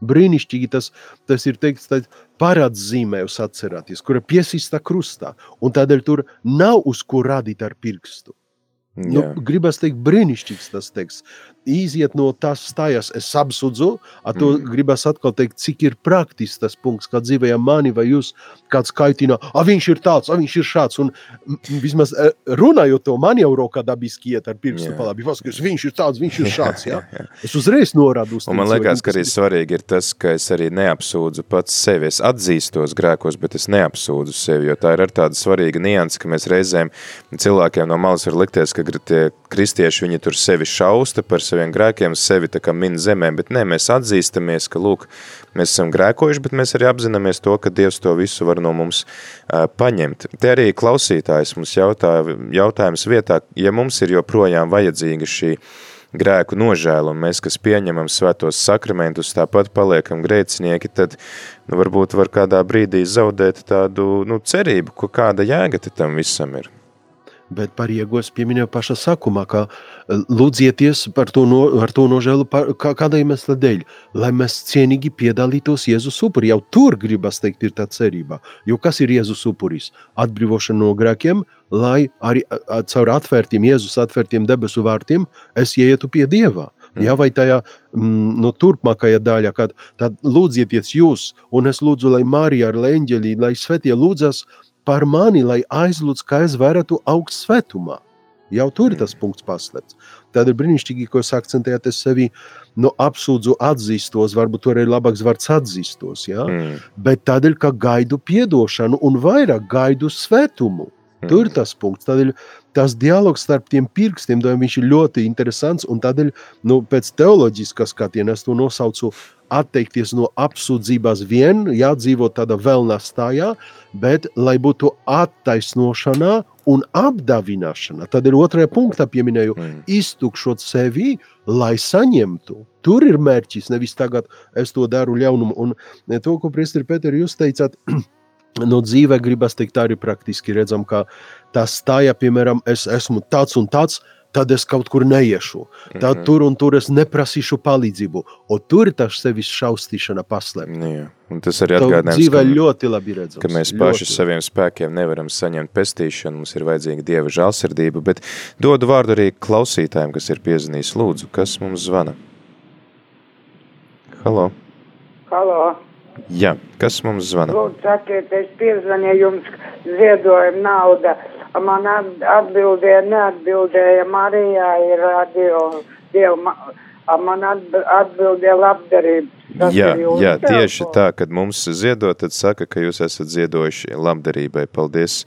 Brīnišķīgi tas, tas ir teikts, tā parāds zīmē jūs atcerāties, kura piesista krustā, un tādēļ tur nav uz ko rādīt ar pirkstu. Nu, gribas teikt, brīnišķīgs tas teksts iziet no tās stājas, es apsūdzu, to mm. gribas atkal teikt, cik ir praktisks tas punkts, kā dzīvējam mani vai jūs kāds kaitina, a viņš ir tāds, a viņš ir šāds, un vismaz e, runājot to, man jau rokā dabiski iet ar pirkstu yeah. palābi, paskatās, viņš ir tāds, viņš ir šāds, jā. Es uzreiz norādu uz Un man liekas, ka arī svarīgi ir tas, ka es arī neapsūdzu pats sevi, es atzīstos grēkos, bet es neapsūdzu sevi, jo tā ir ar tāda svarīga nianse, ka mēs reizēm cilvēkiem no malas var likties, ka tie kristieši, viņi tur sevi šausta par saviem grēkiem, sevi tā kā min zemē, bet nē, mēs atzīstamies, ka, lūk, mēs esam grēkojuši, bet mēs arī apzināmies to, ka Dievs to visu var no mums uh, paņemt. Te arī klausītājs mums jautā, jautājums vietā, ja mums ir joprojām vajadzīga šī grēku nožēlu, un mēs, kas pieņemam svētos sakramentus, tāpat paliekam grēcinieki, tad nu, varbūt var kādā brīdī zaudēt tādu nu, cerību, ko kāda jēga tam visam ir. Bet par iegūs pieminēju pašā sākumā, ka eh, lūdzieties par to, no, ar to nožēlu par, kā, kādai iemesla dēļ, lai mēs cienīgi piedalītos Jēzus upurī. Jau tur gribas teikt, ir tā cerība. Jo kas ir Jēzus upuris? Atbrīvošana no grēkiem, lai arī caur atvērtiem, Jēzus atvērtiem debesu vārtiem es ietu pie Dieva. Mm. Ja, vai tajā mm, no turpmākajā daļā, kad lūdzieties jūs, un es lūdzu, lai Marija ar eņģeļi, lai svētie lūdzas par mani, lai aizlūdz, ka es varētu augt svētumā. Jau tur ir tas punkts paslēpts. Tad ir brīnišķīgi, ko jūs akcentējat sevi, nu, apsūdzu, atzīstos, varbūt tur ir labāks vārds atzīstos, ja? mm. bet tādēļ, ka gaidu piedošanu un vairāk gaidu svētumu. Mm. Tur ir tas punkts. Tādēļ tas dialogs starp tiem pirkstiem, viņš ir ļoti interesants, tādēļ, nu, pēc teoloģiskā skatiena es to nosaucu atteikties no apsūdzības vien, jādzīvo tādā vēlnā stājā, bet lai būtu attaisnošanā un apdāvināšana. Tad ir otrajā punktā pieminēju, mm. iztukšot sevi, lai saņemtu. Tur ir mērķis, nevis tagad es to daru ļaunumu. Un to, ko Priestri Pēteri jūs teicāt, [CLEARS THROAT] no dzīvē gribas teikt, arī praktiski redzam, ka tā stāja, piemēram, es esmu tāds un tāds, tad es kaut kur neiešu. Tad mm -hmm. tur un tur es neprasīšu palīdzību. O tur ir tas sevis šaustīšana paslēpta. Nu, un tas arī atgādinājums, dzīvē ka, ļoti labi redzams. Ka mēs paši ļoti. saviem spēkiem nevaram saņemt pestīšanu, mums ir vajadzīga Dieva žālsirdība, bet dodu vārdu arī klausītājiem, kas ir piezinījis lūdzu, kas mums zvana. Halo. Halo. Jā, kas mums zvana? Lūdzu, sakiet, es piezvanīju jums ziedojumu naudu Man atbildēja, neatbildēja Marijā ir radio, Dieva, man atbildēja labdarība. Tas jā, jā, tieši tā, kad mums ziedot, tad saka, ka jūs esat ziedojuši labdarībai. Paldies,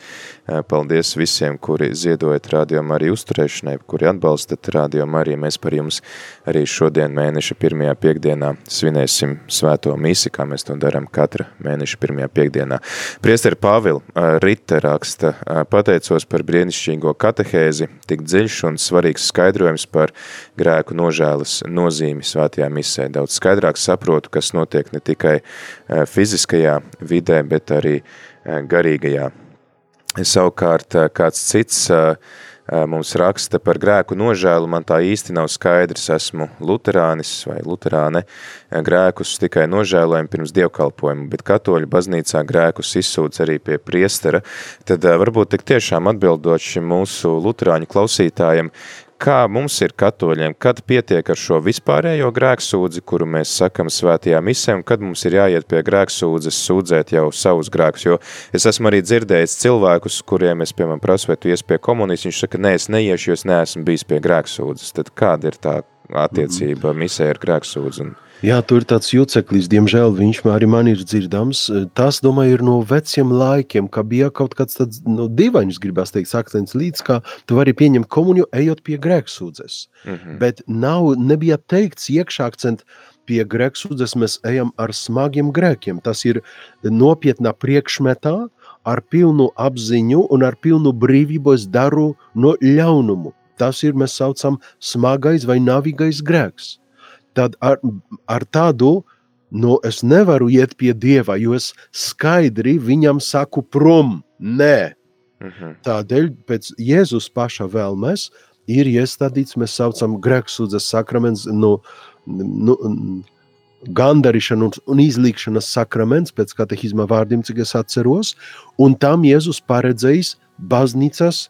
paldies visiem, kuri ziedojat rādījumu arī uzturēšanai, kuri atbalstat rādījumu arī. Mēs par jums arī šodien mēneša pirmajā piekdienā svinēsim svēto misi, kā mēs to darām katra mēneša pirmajā piekdienā. Priesteri Pāvil Rita raksta, pateicos par brīnišķīgo katehēzi, tik dziļš un svarīgs skaidrojums par grēku nožēlas nozīmi svētajā misē. Daudz skaidrāk saprot, saprotu, kas notiek ne tikai eh, fiziskajā vidē, bet arī eh, garīgajā. Savukārt eh, kāds cits mums raksta par grēku nožēlu, man tā īsti nav skaidrs, esmu luterānis vai luterāne, grēkus tikai nožēlojam pirms dievkalpojuma, bet katoļu baznīcā grēkus izsūdz arī pie priestera, tad varbūt tik tiešām atbildot šim mūsu luterāņu klausītājiem, kā mums ir katoļiem, kad pietiek ar šo vispārējo grēksūdzi, kuru mēs sakam svētajā misē, un kad mums ir jāiet pie grēksūdzes sūdzēt jau savus grēkus, jo es esmu arī dzirdējis cilvēkus, kuriem es, piemēram, prasu, vai tu ies pie komunists, viņš saka, nē, es neiešu, jo es neesmu bijis pie grēksūdzes, tad kāda ir tā attiecība misē ar grēksūdzi? Un... Jā, tur ir tāds juceklis, diemžēl viņš arī man ir dzirdams. Tas, domāju, ir no veciem laikiem, ka bija kaut kāds tāds no divains, gribās teikt, akcents līdz, ka tu vari pieņemt komuniju, ejot pie grēksūdzes. Mm -hmm. Bet nav, nebija teikts iekšā akcent, pie grēksūdzes mēs ejam ar smagiem grēkiem. Tas ir nopietnā priekšmetā, ar pilnu apziņu un ar pilnu brīvību es daru no ļaunumu. Tas ir, mēs saucam, smagais vai navīgais grēks tad ar, ar tādu nu, es nevaru iet pie dieva, jo es skaidri viņam saku prom. Nē. Mhm. Tādēļ pēc Jēzus paša vēlmes ir iestādīts, mēs saucam grēksūdzes sakraments, nu, nu, gandarīšana un, un izlīkšanas sakraments pēc katehizma vārdiem, cik es atceros, un tam Jēzus paredzējis baznīcas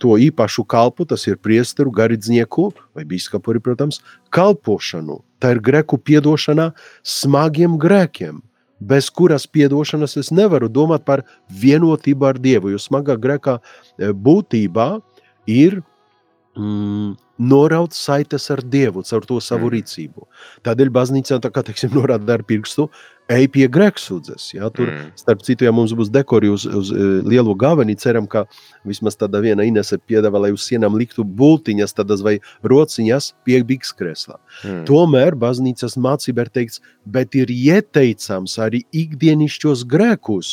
to īpašu kalpu, tas ir priesteru, garīdznieku vai biskupu, protams, kalpošanu. Tā ir greku piedošana smagiem grēkiem, bez kuras piedošanas es nevaru domāt par vienotību ar Dievu. Jo smagā grēkā būtībā ir mm, noraut saites ar Dievu caur to savu mm. rīcību. Tādēļ baznīcā, tā kā teiksim, norāda ar pirkstu, ej pie grēksūdzes. Ja? Tur, mm. starp citu, ja mums būs dekori uz, uz lielo gaveni, ceram, ka vismaz tāda viena Inese piedāvā, lai uz sienām liktu bultiņas, tādas vai rociņas pie bikskreslā. Mm. Tomēr baznīcas mācība ir teikts, bet ir ieteicams arī ikdienišķos grēkus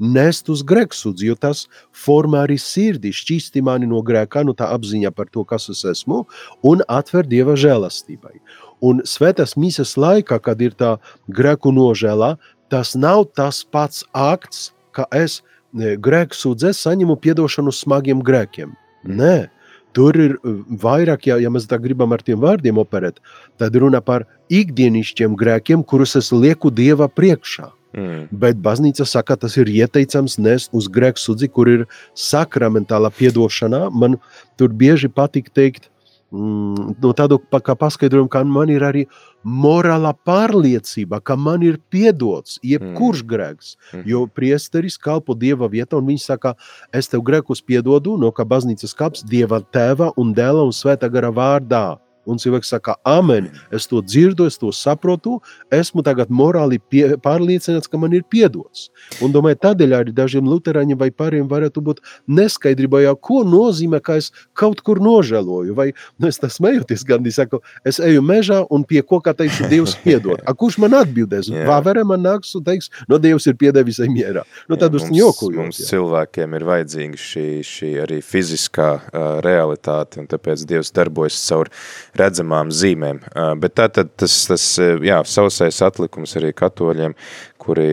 nest uz grēksūdzi, jo tas formē arī sirdi, šķīsti mani no grēka, nu tā apziņa par to, kas es esmu, un atver Dieva žēlastībai. Un svētās mīsas laikā, kad ir tā grēku nožēlā, tas nav tas pats akts, ka es grēksūdzē saņemu piedošanu smagiem grēkiem. Nē, Tur ir vairāk, ja, ja mēs tā gribam ar tiem vārdiem operēt, tad runa par ikdienišķiem grēkiem, kurus es lieku Dieva priekšā. Mm. Bet baznīca saka, tas ir ieteicams nest uz grēku sudzi, kur ir sakramentāla piedošanā. Man tur bieži patīk teikt, mm, no tādu pa- kā paskaidrojumu, ka man ir arī morālā pārliecība, ka man ir piedots jebkurš mm. grēks. Mhm. Jo priesteris kalpo Dieva vietā, un viņš saka, es tev grēkus piedodu, no kā baznīcas kaps Dieva tēva un dēla un svētā gara vārdā. Un cilvēks saka, amen, es to dzirdu, es to saprotu, esmu tagad morāli pie, pārliecināts, ka man ir piedots. Un domāju, tādēļ arī dažiem luterāņiem vai pāriem varētu būt neskaidrība, jau, ko nozīmē, ka es kaut kur nožēloju. Vai nu, es tā smejoties, gan es saku, es eju mežā un pie koka teikšu, Dievs piedod. A, kurš man atbildēs? Jā. Vāverē man nāks un teiks, no Dievs ir piedevis mierā. Nu, tad uz mums, ņokojot. mums cilvēkiem ir vajadzīga šī, šī arī fiziskā uh, realitāte, un tāpēc Dievs darbojas caur redzamām zīmēm. Bet tā tad tas, tas jā, sausais atlikums arī katoļiem, kuri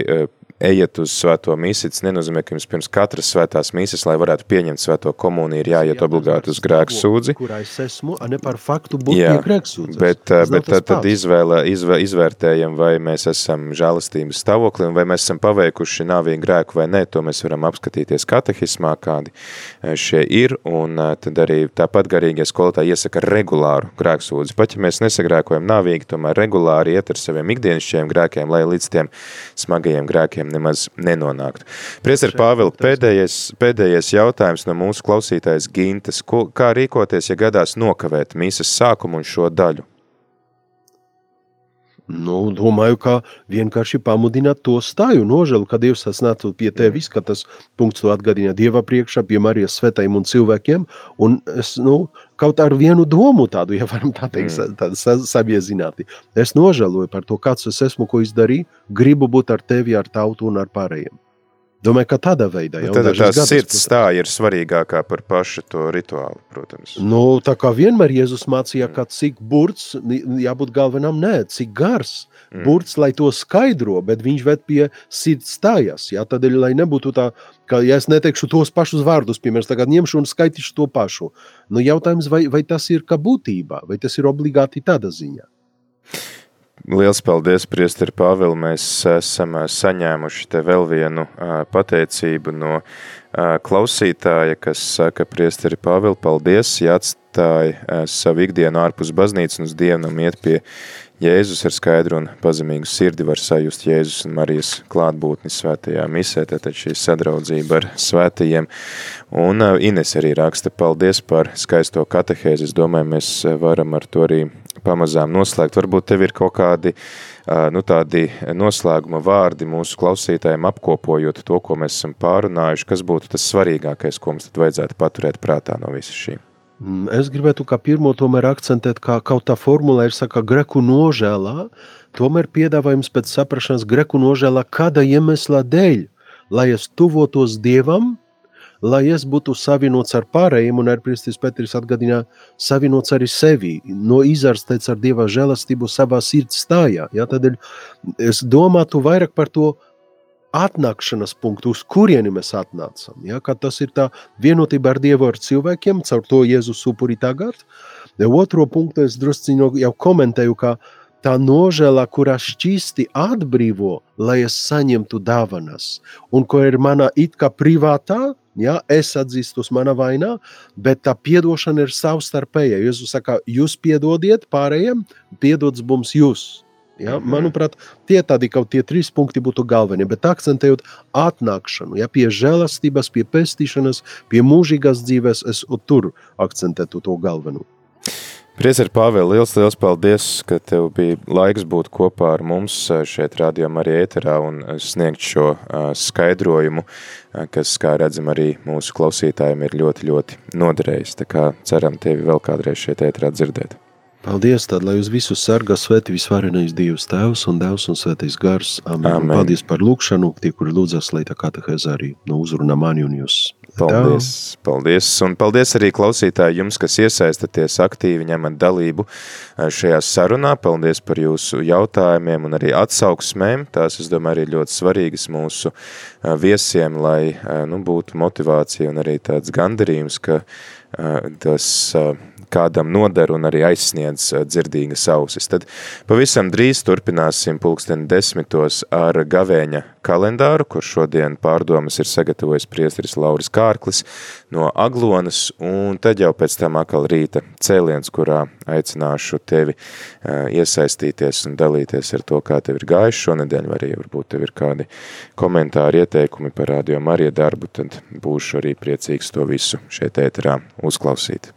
ejiet uz svēto mīsi, tas nenozīmē, ka jums pirms katras svētās mīsas, lai varētu pieņemt svēto komuniju, ir jāiet obligāti uz grēku sūdzi. Jā, bet, bet tad, tad izvēle, izvē, izvērtējam, vai mēs esam žēlastības stāvoklī, un vai mēs esam paveikuši nāvīgu grēku vai nē, to mēs varam apskatīties katehismā, kādi eh, šie ir, un eh, tad arī tāpat garīgie skolotāji iesaka regulāru grēksūdzi. Pat ja mēs nesagrēkojam nāvīgi, tomēr regulāri iet ar saviem ikdienišķiem grēkiem, lai līdz tiem smagajiem grēkiem nemaz nenonāktu. Priester Pāvil, pēdējais, pēdējais jautājums no mūsu klausītājas Gintas. Ko, kā rīkoties, ja gadās nokavēt mīsas sākumu un šo daļu? Nu, domāju, ka vienkārši pamudināt to stāju nožēlu, ka Dievs tas nāca pie tevis, ka tas punkts to atgādina Dieva priekšā, pie Marijas svētajiem un cilvēkiem, un es, nu, kaut ar vienu domu tādu, ja varam tā teikt, mm. sa sabiezināti. Es nožēloju par to, kāds es esmu, ko izdarīju, gribu būt ar tevi, ar tautu un ar pārējiem. Domāju, ka tādā veidā Nu, jau Tad dažas tā sirds stāja ir svarīgākā par pašu to rituālu, protams. Nu, tā kā vienmēr Jēzus mācīja, ka cik burts jābūt galvenam, nē, cik gars. Mm. Burts, lai to skaidro, bet viņš ved pie sirds stājas. Jā, tādēļ, lai nebūtu tā, ka ja es neteikšu tos pašus vārdus, piemēram, tagad ņemšu un skaitīšu to pašu. Nu, jautājums, vai, vai tas ir kā būtībā, vai tas ir obligāti tādā ziņā? Liels paldies, Priesteri Pāvili. Mēs esam saņēmuši te vēl vienu pateicību no klausītāja, kas saka, Priesteri Pāvili, paldies, ja atstāja ā, savu ikdienu ārpus baznīcas un uz dievnam iet pie Jēzus ar skaidru un pazemīgu sirdi var sajust Jēzus un Marijas klātbūtni svētajā misē, tātad šī sadraudzība ar svētajiem. Un ā, Ines arī raksta, paldies par skaisto katehēzi. Es domāju, mēs ā, varam ar to arī pamazām noslēgt. Varbūt tev ir kaut kādi ā, nu, tādi noslēguma vārdi mūsu klausītājiem apkopojot to, ko mēs esam pārunājuši, kas būtu tas svarīgākais, ko mums tad vajadzētu paturēt prātā no visa šī. Mm, Es gribētu kā pirmo tomēr akcentēt, ka kaut tā formula ir saka greku nožēlā, tomēr piedāvājums pēc saprašanas greku nožēlā kāda iemesla dēļ, lai es tuvotos Dievam, lai es būtu savienots ar pārējiem, un ar Kristus Petris atgādina savienots arī sevi, no izārstēts ar Dieva žēlastību savā sirds stājā. Ja? Tādēļ es domātu vairāk par to atnākšanas punktu, uz kurieni mēs atnācam. Ja? Tas ir tā vienotība ar Dievu, ar cilvēkiem, caur to Jēzus upuri tagad. Otro punktu es drusciņo jau komentēju, ka tā nožēla, kurā šķisti atbrīvo, lai es saņemtu dāvanas, un ko ir mana it kā privātā, ja, es atzīstos manā vainā, bet tā piedošana ir savstarpēja. Jēzus saka, jūs piedodiet pārējiem, piedods mums jūs. Ja, manuprāt, tie tādi kaut tie trīs punkti būtu galvenie, bet akcentējot atnākšanu, ja, pie žēlastības, pie pestīšanas, pie mūžīgās dzīves, es tur akcentētu to galveno. Priecār Pāvēl, liels, liels paldies, ka tev bija laiks būt kopā ar mums šeit rādījumā arī ēterā un sniegt šo skaidrojumu, kas, kā redzam, arī mūsu klausītājiem ir ļoti, ļoti noderējis. Tā kā ceram tevi vēl kādreiz šeit ēterā dzirdēt. Paldies, tad, lai jūs visus sargā svētī visvarenais Dievs Tēvs un Devs un Svētais Gars. Amen. Amen. Paldies par lūkšanu, tie, kuri lūdzas, lai tā katehēza arī no uzrunā mani un jūs. Paldies, paldies, un paldies arī klausītāji jums, kas iesaistaties aktīvi ņemat dalību eh, šajā sarunā. Paldies par jūsu jautājumiem un arī atsauksmēm. Tās, es domāju, arī ļoti svarīgas mūsu eh, viesiem, lai eh, nu, būtu motivācija un arī tāds gandarījums, ka tas kādam noder un arī aizsniedz dzirdīgas ausis. Tad pavisam drīz turpināsim pulksteni desmitos ar gavēņa kalendāru, kur šodien pārdomas ir sagatavojis priesteris Lauris Kārklis no Aglonas, un tad jau pēc tam akal rīta cēliens, kurā aicināšu tevi iesaistīties un dalīties ar to, kā tev ir gājuši šonedēļ, vai arī varbūt tev ir kādi komentāri, ieteikumi par Radio Marija darbu, tad būšu arī priecīgs to visu šeit ēterā uzklausīt.